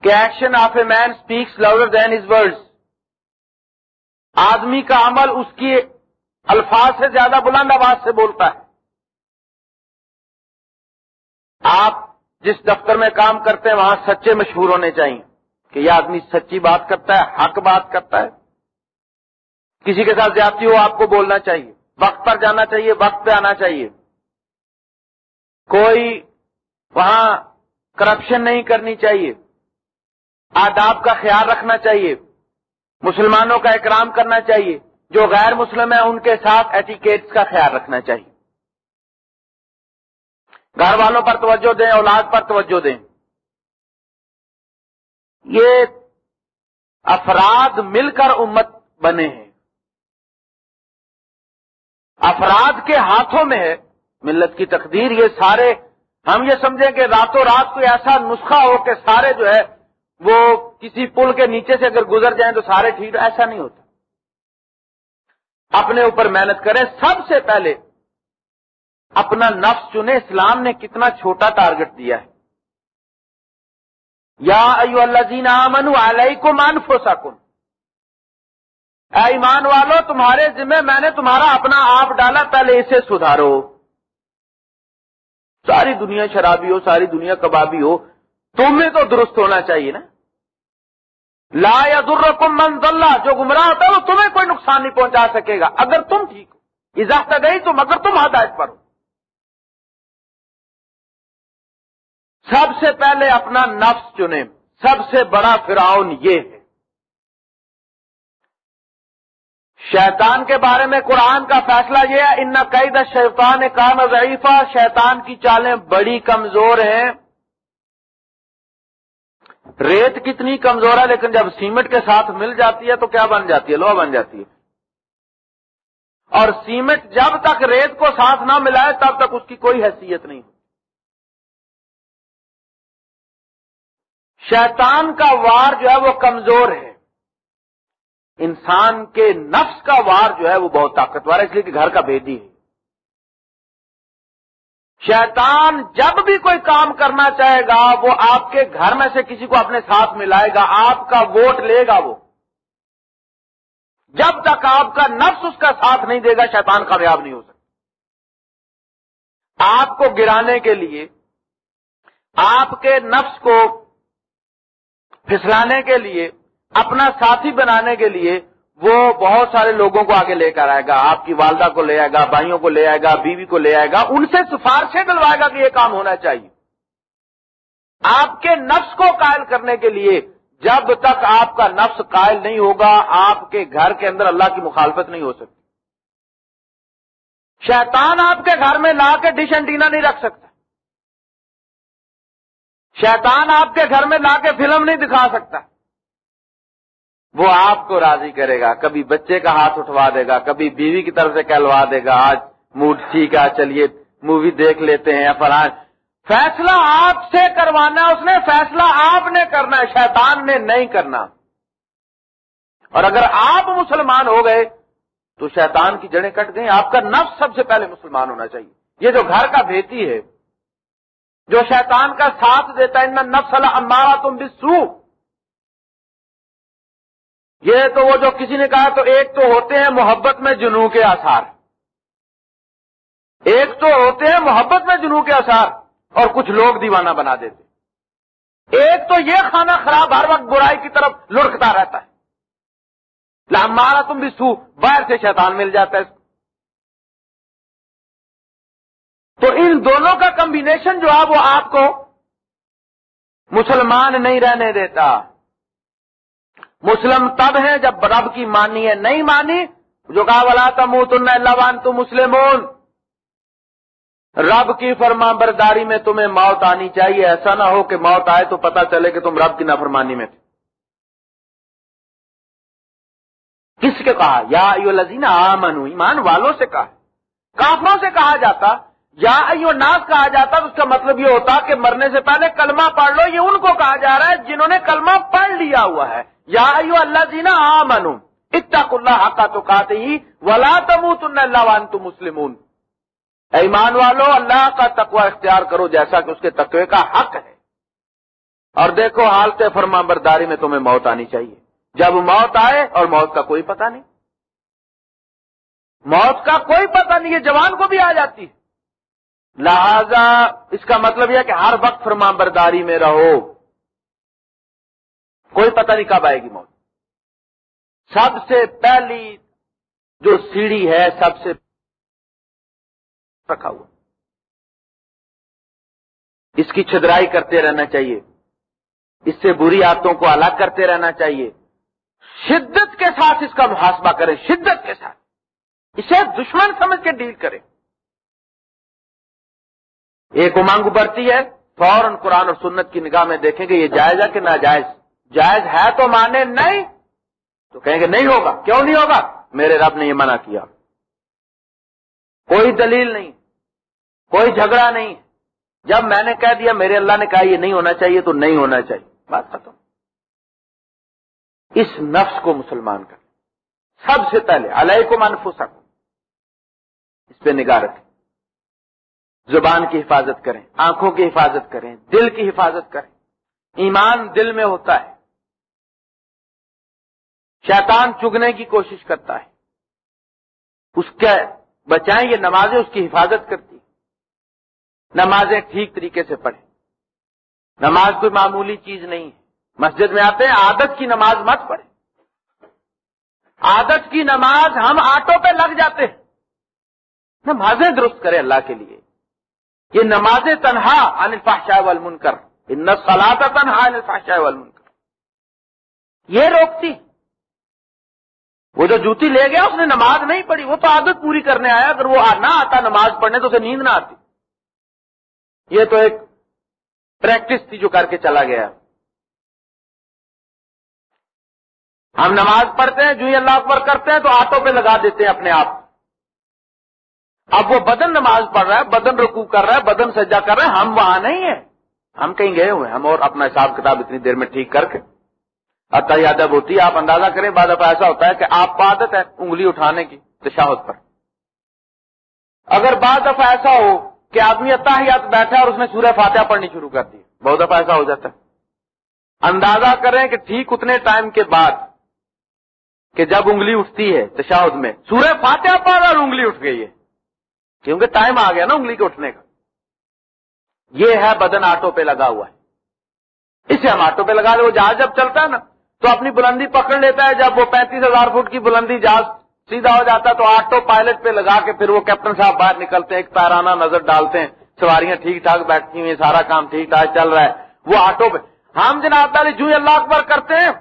کہ action of a man speaks louder than is word آدمی کا عمل اس کی الفاظ سے زیادہ بلند آواز سے بولتا ہے۔ آپ جس دفتر میں کام کرتے ہیں، وہاں سچے مشہور ہونے چاہیے۔ کہ یہ آدمی سچی بات کرتا ہے، حق بات کرتا ہے۔ کسی کے ساتھ زیادتی ہو، آپ کو بولنا چاہیے۔ وقت پر جانا چاہیے، وقت پہ آنا چاہیے۔ کوئی وہاں کرپشن نہیں کرنی چاہیے۔ آداب کا خیال رکھنا چاہیے۔ مسلمانوں کا اکرام کرنا چاہیے۔ جو غیر مسلم ہیں، ان کے ساتھ ایٹیکیٹس کا خیال رکھنا چاہیے۔ گھر والوں پر توجہ دیں، اولاد پر توجہ دیں۔ یہ افراد مل کر امت بنے ہیں۔ افراد کے ہاتھوں میں ہے ملت کی تقدیر۔ یہ سارے، ہم یہ سمجھیں کہ راتوں رات کوئی ایسا نسخہ ہو کہ سارے جو ہے وہ کسی پل کے نیچے سے اگر گزر جائیں تو سارے ٹھیک، ایسا نہیں ہوتا۔ اپنے اوپر محنت کریں۔ سب سے پہلے اپنا نفس چنے، اسلام نے کتنا چھوٹا ٹارگٹ دیا ہے۔ یا ایو اللہ جین امن کو مان اے ایمان والو، تمہارے ذمہ میں نے تمہارا اپنا آپ ڈالا، پہلے اسے سدھارو۔ ساری دنیا شرابی ہو، ساری دنیا کبابی ہو، تمہیں تو درست ہونا چاہیے نا۔ لا یا درکم من اللہ جو گمراہ ہوتا ہے، وہ تمہیں کوئی نقصان نہیں پہنچا سکے گا۔ اگر تم ٹھیک ہو اجازت گئی تو مگر تم ہدایت پر ہو۔ سب سے پہلے اپنا نفس چنے۔ سب سے بڑا فراؤن یہ ہے۔ شیطان کے بارے میں قرآن کا فیصلہ یہ ہے، ان قید شیطان کام ضعیفہ شیطان کی چالیں بڑی کمزور ہیں۔ ریت کتنی کمزور ہے، لیکن جب سیمنٹ کے ساتھ مل جاتی ہے تو کیا بن جاتی ہے؟ لوہا بن جاتی ہے۔ اور سیمنٹ جب تک ریت کو ساتھ نہ ملائے، تب تک اس کی کوئی حیثیت نہیں۔ شیطان کا وار جو ہے وہ کمزور ہے۔ انسان کے نفس کا وار جو ہے وہ بہت طاقتور ہے، اس لیے کہ گھر کا بیدی ہے۔ شیطان جب بھی کوئی کام کرنا چاہے گا، وہ آپ کے گھر میں سے کسی کو اپنے ساتھ ملائے گا، آپ کا ووٹ لے گا وہ۔ جب تک آپ کا نفس اس کا ساتھ نہیں دے گا، شیطان کامیاب نہیں ہو سکتا۔ آپ کو گرانے کے لیے، آپ کے نفس کو پھسلانے کے لیے، اپنا ساتھی بنانے کے لیے وہ بہت سارے لوگوں کو آگے لے کر آئے گا۔ آپ کی والدہ کو لے آئے گا، بھائیوں کو لے آئے گا، بیوی کو لے آئے گا، ان سے سفارشیں دلوائے گا کہ یہ کام ہونا چاہیے۔ آپ کے نفس کو قائل کرنے کے لیے جب تک آپ کا نفس قائل نہیں ہوگا، آپ کے گھر کے اندر اللہ کی مخالفت نہیں ہو سکتی۔ شیطان آپ کے گھر میں لا کے ڈش اینٹینا نہیں رکھ سکتا۔ شیطان آپ کے گھر میں لا کے فلم نہیں دکھا سکتا۔ وہ آپ کو راضی کرے گا، کبھی بچے کا ہاتھ اٹھوا دے گا، کبھی بیوی کی طرف سے کہلوا دے گا، آج موڈ ٹھیک ہے چلیے مووی دیکھ لیتے ہیں فلان۔ فیصلہ آپ سے کروانا، اس نے فیصلہ آپ نے کرنا ہے، شیطان نے نہیں کرنا۔ اور اگر آپ مسلمان ہو گئے تو شیطان کی جڑیں کٹ گئی آپ کا نفس سب سے پہلے مسلمان ہونا چاہیے۔ یہ جو گھر کا بھیتی ہے جو شیطان کا ساتھ دیتا ہے، ان نفس اللہ تم بسو یہ تو وہ جو کسی نے کہا تو ایک تو ہوتے ہیں محبت میں جنو کے آثار۔ ایک تو ہوتے ہیں محبت میں جنو کے آثار اور کچھ لوگ دیوانہ بنا دیتے۔ ایک تو یہ کھانا خراب ہر وقت برائی کی طرف لڑکتا رہتا ہے۔ ہمارا تم بھی سو، باہر سے شیطان مل جاتا ہے۔ اس کو تو ان دونوں کا کمبینیشن جو ہے وہ آپ کو مسلمان نہیں رہنے دیتا۔ مسلم تب ہے جب رب کی مانی ہے، نہیں مانی، جو کہا بلا تم تم اللہ تو مسلمون۔ رب کی فرما برداری میں تمہیں موت آنی چاہیے، ایسا نہ ہو کہ موت آئے تو پتا چلے کہ تم رب کی نافرمانی میں تھے۔ کس کے کہا؟ یا ایو لذین ایمان والوں سے کہا۔ کافروں سے کہا جاتا۔ یا ایو ناس کہا جاتا تو اس کا مطلب یہ ہوتا کہ مرنے سے پہلے کلمہ پڑھ لو، یہ ان کو کہا جا رہا ہے جنہوں نے کلمہ پڑھ لیا ہوا ہے۔ یا ایو اللہ جینا آ منو اتق اللہ حقا تو کہتے ہی ولا تموت اللہ وان تو ایمان والو، اللہ کا تقوی اختیار کرو جیسا کہ اس کے تقوی کا حق ہے۔ اور دیکھو، حالت فرما برداری میں تمہیں موت آنی چاہیے۔ جب موت آئے اور موت کا کوئی پتہ نہیں۔ موت کا کوئی پتہ نہیں ہے جوان کو بھی آ جاتی۔ ہے لہذا اس کا مطلب یہ کہ ہر وقت فرما برداری میں رہو۔ کوئی پتہ نہیں کب آئے گی موت۔ سب سے پہلی جو سیڑھی ہے، سب سے رکھا ہوا۔ اس کی چھدرائی کرتے رہنا چاہیے۔ اس سے بری عادتوں کو الگ کرتے رہنا چاہیے۔ شدت کے ساتھ اس کا محاسبہ کریں، شدت کے ساتھ۔ اسے دشمن سمجھ کے ڈیل کریں۔ ایک امنگ ابھرتی ہے، فوراً قرآن اور سنت کی نگاہ میں دیکھیں گے یہ جائز ہے کہ ناجائز؟ جائز ہے تو مانے، نہیں؟ تو کہیں گے نہیں ہوگا، کیوں نہیں ہوگا؟ میرے رب نے یہ منع کیا۔ کوئی دلیل نہیں، کوئی جھگڑا نہیں۔ جب میں نے کہہ دیا، میرے اللہ نے کہا یہ نہیں ہونا چاہیے، تو نہیں ہونا چاہیے۔ بات ختم۔ اس نفس کو مسلمان کر سب سے پہلے علیہ کو منفو سکو اس پہ نگاہ رکھیں۔ زبان کی حفاظت کریں، آنکھوں کی حفاظت کریں، دل کی حفاظت کریں۔ ایمان دل میں ہوتا ہے۔ شیطان چگنے کی کوشش کرتا ہے۔ اس کے بچائیں یہ نمازیں اس کی حفاظت کرتی نمازیں ٹھیک طریقے سے پڑھیں۔ نماز کوئی معمولی چیز نہیں ہے۔ مسجد میں آتے ہیں، عادت کی نماز مت پڑھیں۔ عادت کی نماز ہم آٹو پہ لگ جاتے ہیں۔ نمازیں درست کریں اللہ کے لیے۔ یہ نماز تنہا عن الفحشاء والمنکر۔ ان تنہا عن الفحشاء والمنکر۔ یہ روکتی۔ وہ جو جوتی لے گیا، اس نے نماز نہیں پڑھی، وہ تو عادت پوری کرنے آیا۔ اگر وہ نہ آتا نماز پڑھنے، تو اسے نیند نہ آتی۔ یہ تو ایک پریکٹس تھی جو کر کے چلا گیا۔ ہم نماز پڑھتے ہیں، جو ہی اللہ اکبر کرتے ہیں، تو آٹو پہ لگا دیتے ہیں اپنے آپ۔ اب وہ بدن نماز پڑھ رہا ہے، بدن رکو کر رہا ہے، بدن سجا کر رہا ہے، ہم وہاں نہیں ہیں۔ ہم کہیں گئے ہوئے ہم اور اپنا حساب کتاب اتنی دیر میں ٹھیک کر کے۔ اتنا یادب ہوتی ہے، آپ اندازہ کریں بعد اب ایسا ہوتا ہے کہ آپ کو عادت ہے انگلی اٹھانے کی تشاوت پر۔ اگر بعض دفعہ ایسا ہو کہ آدمی اتحیات بیٹھا اور اس نے سورہ فاتحہ پڑھنی شروع کر دی، بہت دفعہ ایسا ہو جاتا ہے۔ اندازہ کریں کہ ٹھیک اتنے ٹائم کے بعد کہ جب انگلی اٹھتی ہے تشاہد میں، سورہ فاتحہ پڑھ اور انگلی اٹھ گئی ہے۔ کیونکہ ٹائم آ گیا نا انگلی کے اٹھنے کا۔ یہ ہے بدن آٹو پہ لگا ہوا ہے۔ اسے ہم آٹو پہ لگا دیں وہ جہاز جب چلتا ہے نا، تو اپنی بلندی پکڑ لیتا ہے، جب وہ پینتیس ہزار فٹ کی بلندی جہاز سیدھا ہو جاتا ہے، تو آٹو پائلٹ پہ لگا کے پھر وہ کیپٹن صاحب باہر نکلتے ہیں، ایک پیرانہ نظر ڈالتے ہیں، سواریاں ٹھیک ٹھاک بیٹھتی ہوئی سارا کام ٹھیک ٹھاک چل رہا ہے۔ وہ آٹو پہ، ہم جناب جو اللہ اکبر کرتے ہیں۔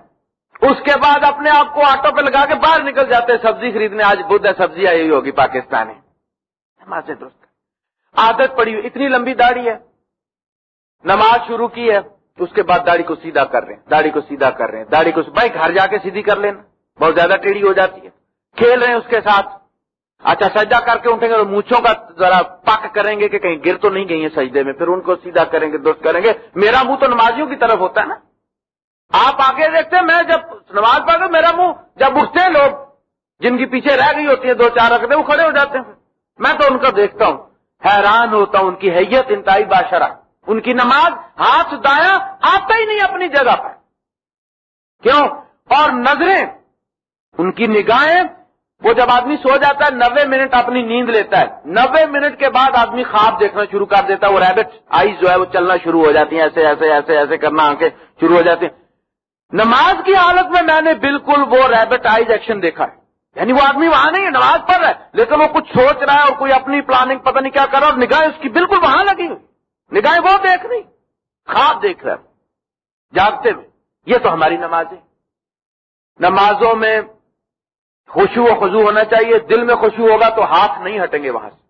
اس کے بعد اپنے آپ کو آٹو پہ لگا کے باہر نکل جاتے ہیں، سبزی خریدنے، آج بدھ ہے، سبزی آئی ہوگی پاکستانی۔ نماز درست عادت پڑی ہوئی، اتنی لمبی داڑھی ہے۔ نماز شروع کی ہے اس کے بعد داڑھی کو سیدھا کر رہے ہیں، داڑھی کو سیدھا کر رہے ہیں، داڑھی کو بھائی گھر جا کے سیدھی کر لینا۔ بہت زیادہ ٹیڑھی ہو جاتی ہے۔ کھیل رہے ہیں اس کے ساتھ۔ اچھا سجدہ کر کے اٹھیں گے تو مونچھوں کا ذرا پک کریں گے کہ کہیں گر تو نہیں گئی ہیں سجدے میں۔ پھر ان کو سیدھا کریں گے، درست کریں گے۔ میرا منہ تو نمازیوں کی طرف ہوتا ہے نا۔ آپ آگے دیکھتے ہیں، میں جب نماز پڑھ میرا منہ جب اٹھتے ہیں لوگ، جن کی پیچھے رہ گئی ہوتی ہے دو چار رکھتے وہ کھڑے ہو جاتے ہیں۔ میں تو ان کو دیکھتا ہوں، حیران ہوتا ہوں، ان کی حیت انتہائی باشرہ۔ ان کی نماز ہاتھ دایا، آتا ہی نہیں اپنی جگہ پر۔ کیوں؟ اور نظریں، ان کی نگاہیں، وہ جب آدمی سو جاتا ہے، نوے منٹ اپنی نیند لیتا ہے۔ نوے منٹ کے بعد آدمی خواب دیکھنا شروع کر دیتا ہے، وہ ریبٹ آئیز جو ہے، وہ چلنا شروع ہو جاتی ہیں، ایسے ایسے ایسے ایسے کرنا آنکھیں شروع ہو جاتی ہیں۔ نماز کی حالت میں میں نے بالکل وہ ریبٹ آئیز ایکشن دیکھا ہے۔ یعنی وہ آدمی وہاں نہیں ہے، نماز پڑھ رہا ہے، لیکن وہ کچھ سوچ رہا ہے اور کوئی اپنی پلاننگ پتہ نہیں کیا کر رہا اور نگاہیں اس کی بالکل وہاں لگی ہوئی۔ نگاہیں وہ دیکھ نہیں خواب دیکھ رہا ہے۔ جاگتے ہوئے، یہ تو ہماری نماز ہے۔ نمازوں میں خوشو و خزو ہونا چاہیے، دل میں خوشو ہوگا تو ہاتھ نہیں ہٹیں گے وہاں سے۔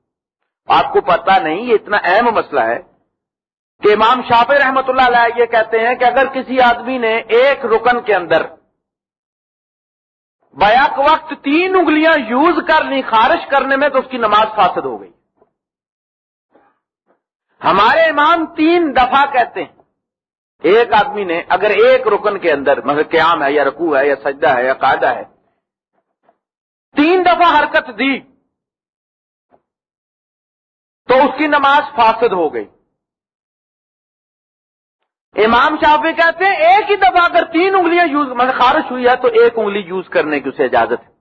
آپ کو پتا نہیں، یہ اتنا اہم مسئلہ ہے کہ امام شاپ رحمت اللہ علیہ یہ کہتے ہیں کہ اگر کسی آدمی نے ایک رکن کے اندر بیک وقت تین انگلیاں یوز کر لی خارش کرنے میں تو اس کی نماز فاسد ہو گئی۔ ہمارے امام تین دفعہ کہتے ہیں۔ ایک آدمی نے اگر ایک رکن کے اندر مگر قیام ہے یا رکوع ہے یا سجدہ ہے یا قاعدہ ہے، تین دفعہ حرکت دی تو اس کی نماز فاسد ہو گئی۔ امام شافی کہتے ہیں ایک ہی دفعہ اگر تین انگلیاں یوز مطلب خارش ہوئی ہے تو ایک انگلی یوز کرنے کی اسے اجازت ہے۔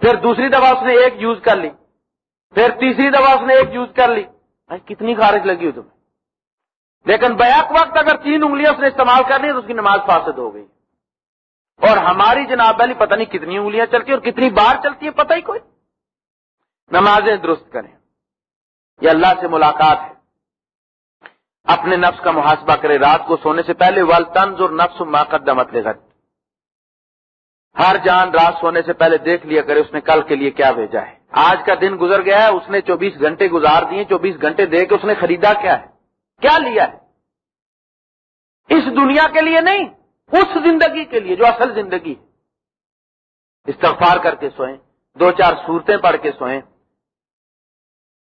پھر دوسری دفعہ اس نے ایک یوز کر لی۔ پھر تیسری دفعہ اس نے ایک یوز کر لی۔ کتنی خارش لگی ہو تمہیں۔ لیکن بیک وقت اگر تین انگلیاں اس نے استعمال کر لی تو اس کی نماز فاسد ہو گئی۔ اور ہماری جناب علی پتہ نہیں کتنی انگلیاں چلتی اور کتنی بار چلتی ہے پتہ ہی کوئی۔ نمازیں درست کریں۔ یہ اللہ سے ملاقات ہے۔ اپنے نفس کا محاسبہ کرے، رات کو سونے سے پہلے ول اور نفس ماقدمت لے ہر جان رات سونے سے پہلے دیکھ لیا کرے، اس نے کل کے لیے کیا بھیجا ہے۔ آج کا دن گزر گیا ہے، اس نے چوبیس گھنٹے گزار دیے، چوبیس گھنٹے دے کے اس نے خریدا کیا ہے؟ کیا لیا ہے؟ اس دنیا کے لیے نہیں، اس زندگی کے لیے جو اصل زندگی استغفار کر کے سوئیں، دو چار صورتیں پڑھ کے سوئیں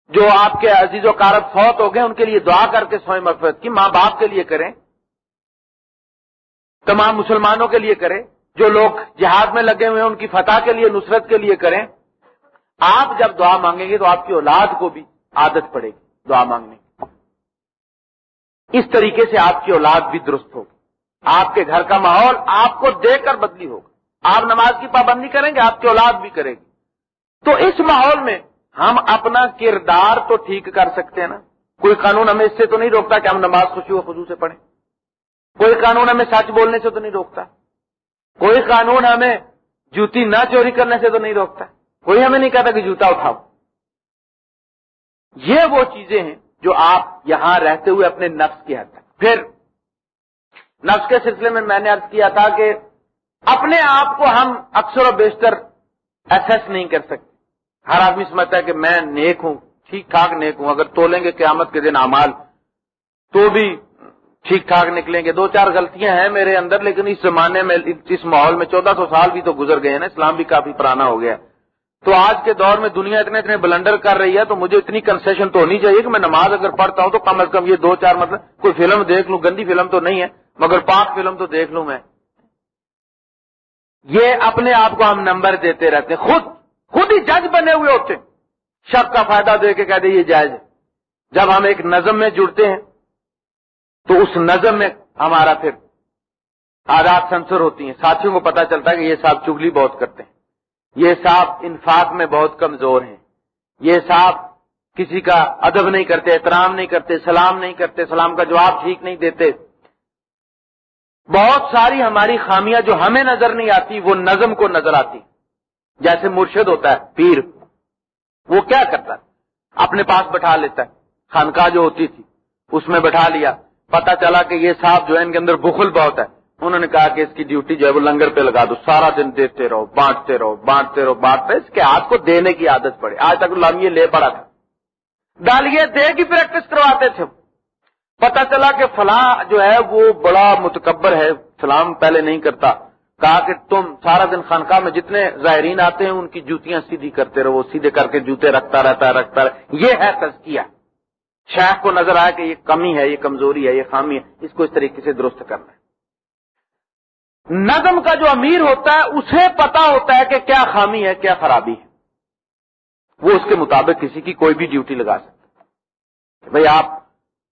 جو آپ کے عزیز و کارب فوت ہو گئے، ان کے لیے دعا کر کے سوئیں مغفرت کی، ماں باپ کے لیے کریں، تمام مسلمانوں کے لیے کریں، جو لوگ جہاد میں لگے ہوئے ہیں، ان کی فتح کے لیے، نصرت کے لیے کریں۔ آپ جب دعا مانگیں گے تو آپ کی اولاد کو بھی عادت پڑے گی دعا مانگنے اس طریقے سے آپ کی اولاد بھی درست ہوگی۔ آپ کے گھر کا ماحول آپ کو دیکھ کر بدلی ہوگا۔ آپ نماز کی پابندی کریں گے، آپ کی اولاد بھی کرے گی۔ تو اس ماحول میں ہم اپنا کردار تو ٹھیک کر سکتے ہیں نا۔ کوئی قانون ہمیں اس سے تو نہیں روکتا کہ ہم نماز خوشی و خزو سے پڑھیں۔ کوئی قانون ہمیں سچ بولنے سے تو نہیں روکتا۔ کوئی قانون ہمیں جوتی نہ چوری کرنے سے تو نہیں روکتا۔ کوئی ہمیں نہیں کہتا کہ جوتا اٹھاؤ۔ یہ وہ چیزیں ہیں جو آپ یہاں رہتے ہوئے اپنے نفس کی حد تک۔ پھر نفس کے سلسلے میں میں نے ارض کیا تھا کہ اپنے آپ کو ہم اکثر و بیشتر ایسس نہیں کر سکتے۔ ہر آدمی سمجھتا ہے کہ میں نیک ہوں، ٹھیک ٹھاک نیک ہوں، اگر تولیں گے قیامت کے دن امال تو بھی ٹھیک ٹھاک نکلیں گے۔ دو چار غلطیاں ہیں میرے اندر، لیکن اس زمانے میں، اس ماحول میں چودہ سو سال بھی تو گزر گئے ہیں نا، اسلام بھی کافی پرانا ہو گیا۔ تو آج کے دور میں دنیا اتنے اتنے بلنڈر کر رہی ہے، تو مجھے اتنی کنسیشن تو ہونی چاہیے کہ میں نماز اگر پڑھتا ہوں تو کم از کم یہ دو چار مطلب کوئی فلم دیکھ لوں، گندی فلم تو نہیں ہے، مگر پاک فلم تو دیکھ لوں میں۔ یہ اپنے آپ کو ہم نمبر دیتے رہتے ہیں، خود خود ہی جج بنے ہوئے ہوتے ہیں۔ شک کا فائدہ دے کے کہہ دے یہ جائز ہے۔ جب ہم ایک نظم میں جڑتے ہیں، تو اس نظم میں ہمارا پھر آداب سنسر ہوتی ہیں۔ ساتھیوں کو پتا چلتا ہے کہ یہ صاحب چگلی بہت کرتے ہیں۔ یہ صاحب انفاق میں بہت کمزور ہیں۔ یہ صاحب کسی کا ادب نہیں کرتے، احترام نہیں کرتے، سلام نہیں کرتے، سلام کا جواب ٹھیک نہیں دیتے۔ بہت ساری ہماری خامیاں جو ہمیں نظر نہیں آتی، وہ نظم کو نظر آتی۔ جیسے مرشد ہوتا ہے، پیر۔ وہ کیا کرتا ہے؟ اپنے پاس بٹھا لیتا ہے۔ خانقاہ جو ہوتی تھی، اس میں بٹھا لیا۔ پتا چلا کہ یہ صاحب جو ہے، ان کے اندر بخل بہت ہے۔ انہوں نے کہا کہ اس کی ڈیوٹی جو ہے، وہ لنگر پہ لگا دو۔ سارا دن دیتے رہو، بانٹتے رہو بانٹتے رہو، بانٹتے اس کے ہاتھ کو دینے کی عادت پڑے آج تک یہ لے پڑا تھا۔ ڈالیے دے کی پریکٹس کرواتے تھے۔ پتا چلا کہ فلاں جو ہے، وہ بڑا متکبر ہے۔ سلام پہلے نہیں کرتا۔ کہا کہ تم سارا دن خانقاہ میں جتنے زائرین آتے ہیں، ان کی جوتیاں سیدھی کرتے رہو، سیدھے کر کے جوتے رکھتا رہتا ہے، رکھتا رہتا یہ ہے تزکیہ۔ شیخ کو نظر آیا کہ یہ کمی ہے، یہ کمزوری ہے، یہ خامی ہے، اس کو اس طریقے سے درست کرنا ہے۔ نظم کا جو امیر ہوتا ہے، اسے پتا ہوتا ہے کہ کیا خامی ہے، کیا خرابی ہے۔ وہ اس کے مطابق کسی کی کوئی بھی ڈیوٹی لگا سکتا بھائی آپ،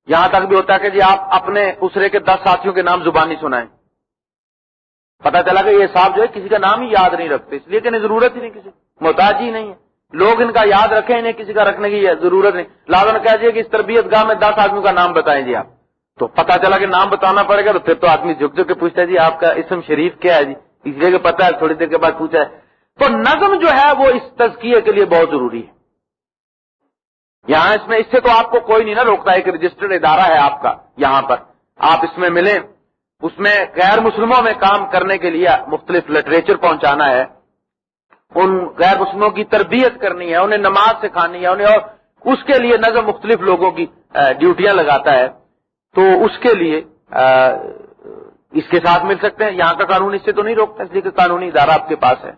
یہاں تک بھی ہوتا ہے کہ جی آپ اپنے اسرے کے دس ساتھیوں کے نام زبانی سنائیں۔ پتا چلا کہ یہ صاحب جو ہے کسی کا نام ہی یاد نہیں رکھتے، اس لیے کہ انہیں ضرورت ہی نہیں کسی محتاج ہی نہیں ہے۔ لوگ ان کا یاد رکھیں، انہیں کسی کا رکھنے کی ضرورت نہیں۔ لازم کہہ دیے کہ اس تربیت گاہ میں دس آدمیوں کا نام بتائیں جی آپ۔ تو پتا چلا کہ نام بتانا پڑے گا تو پھر تو آدمی جھک جھک کے پوچھتا ہے جی آپ کا اسم شریف کیا ہے جی؟ اس لیے کہ پتا ہے، تھوڑی دیر کے بعد پوچھا ہے۔ تو نظم جو ہے وہ اس تزکیے کے لیے بہت ضروری ہے۔ یہاں اس میں، اس سے تو آپ کو کوئی نہیں نا روکتا، ایک رجسٹرڈ ادارہ ہے آپ کا، یہاں پر۔ آپ اس میں ملیں۔ اس میں غیر مسلموں میں کام کرنے کے لیے مختلف لٹریچر پہنچانا ہے۔ ان غیر مسلموں کی تربیت کرنی ہے، انہیں نماز سکھانی ہے، انہیں اور اس کے لیے نظم مختلف لوگوں کی ڈیوٹیاں لگاتا ہے۔ تو اس کے لیے اس کے ساتھ مل سکتے ہیں۔ یہاں کا قانون اس سے تو نہیں روکتا، اس لیے کہ قانونی ادارہ آپ کے پاس ہے۔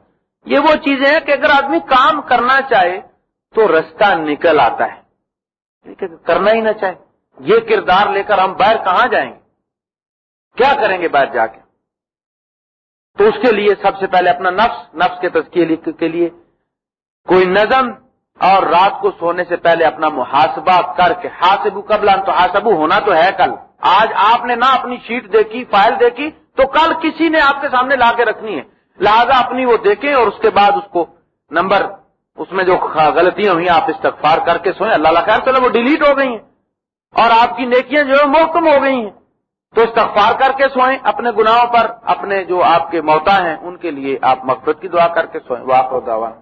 یہ وہ چیزیں ہیں کہ اگر آدمی کام کرنا چاہے تو رستہ نکل آتا ہے۔ کرنا ہی نہ چاہے۔ یہ کردار لے کر ہم باہر کہاں جائیں؟ گے کیا کریں گے باہر جا کے؟ تو اس کے لیے سب سے پہلے اپنا نفس نفس کے تزکیے کے لیے کوئی نظم اور رات کو سونے سے پہلے اپنا محاسبہ کر کے حاسبو قبل تو حاسبو ہونا تو ہے کل۔ آج آپ نے نہ اپنی شیٹ دیکھی، فائل دیکھی، تو کل کسی نے آپ کے سامنے لا کے رکھنی ہے۔ لہذا اپنی وہ دیکھیں اور اس کے بعد اس کو نمبر، اس میں جو غلطیاں ہوئی آپ استغفار کر کے سوئیں۔ اللہ خیر چلو وہ ڈیلیٹ ہو گئی ہیں۔ اور آپ کی نیکیاں جو ہے محکم ہو گئی ہیں۔ تو استغفار کر کے سوئیں، اپنے گناہوں پر، اپنے جو آپ کے موتا ہیں، ان کے لیے آپ مقبت کی دعا کر کے سوئیں۔ واقع دعوان